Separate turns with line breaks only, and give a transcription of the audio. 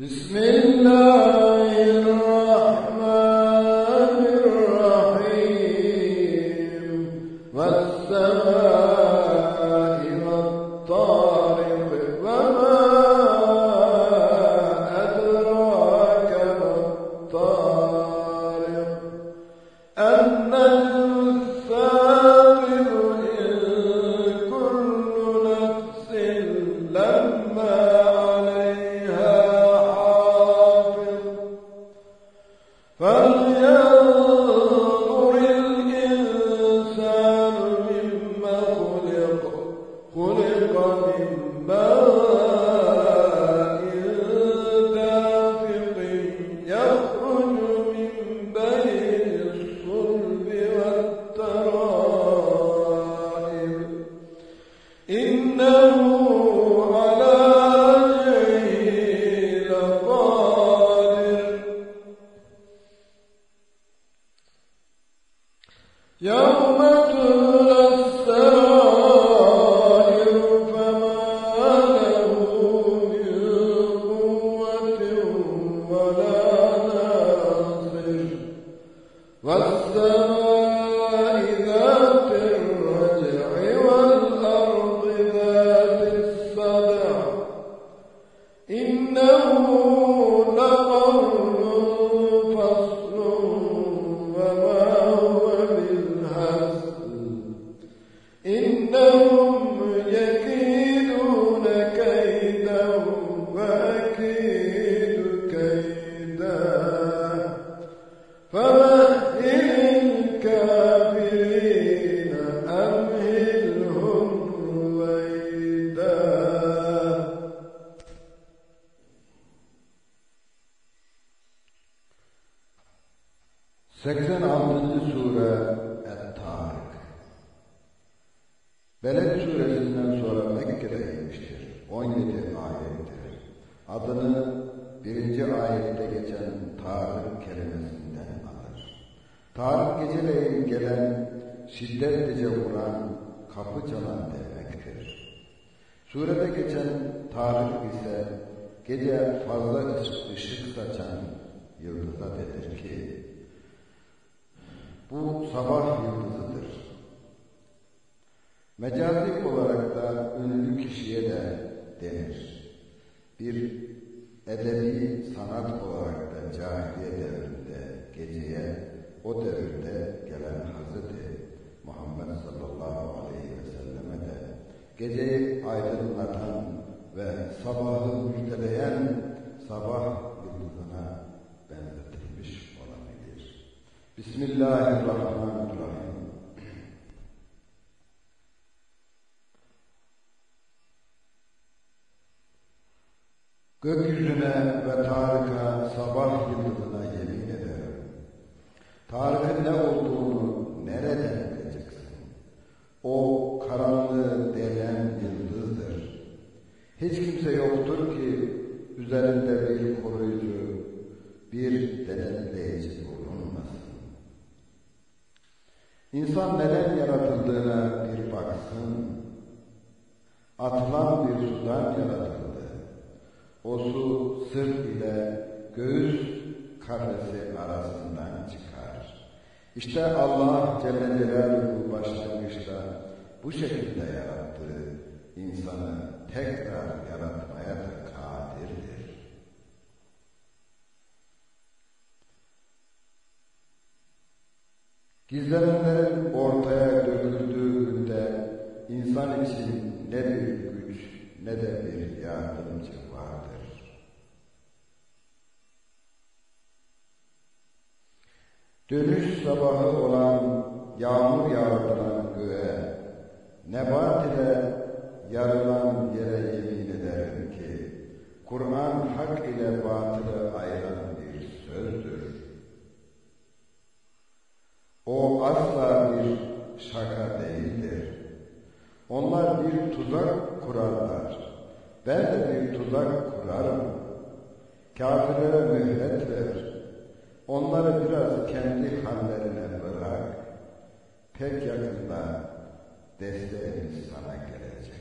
بسم الله الرحمن الرحيم. والسماء والطارق وما أدراك ما الطارق. النجم الثاقب إن كل نفس لما يوم 86. Sure Et-Tarık Beled suresinden sonra Mekke'de inmiştir. 17 ayettir. Adını birinci ayette geçen Tarık kelimesinden alır. Tarık geceleyin gelen, şiddetlice vuran, kapı çalan demektir. Surede geçen Tarık ise gece fazla ışık, saçan yıldıza denir ki, bu sabah yıldızıdır. Mecazi olarak da ünlü kişiye de denir. Bir edebi sanat olarak da cahiliye devrinde geceye o devirde gelen Hazreti Muhammed sallallahu aleyhi ve selleme de geceyi aydınlatan ve sabahı müjdeleyen sabah yıldızına Bismillahirrahmanirrahim. Gökyüzüne ve Tarık'a sabah yıldızına yemin ederim. Tarık'ın ne olduğunu nereden bileceksin? O karanlığı delen yıldızdır. Hiç kimse yoktur ki üzerinde bir koruyucu, bir denetleyici İnsan neden yaratıldığına bir baksın. Atılan bir sudan yaratıldı. O su sırt ile göğüs kafesi arasından çıkar. İşte Allah Celle Celaluhu başlangıçta bu şekilde yarattı. İnsanı tekrar yaratmaya da kadirdir. Günde insan için ne bir güç ne de bir yardımcı vardır. Dönüş sabahı olan yağmur yağdıran göğe, nebat ile yarılan yere yemin ederim ki, Kur'an hak ile batılı ayıran bir sözdür. O asla bir şaka değildir. Onlar bir tuzak kurarlar. Ben de bir tuzak kurarım. Kafirlere mühlet ver. Onları biraz kendi hallerine bırak. Pek yakında desteğimiz sana gelecek.